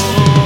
Oh.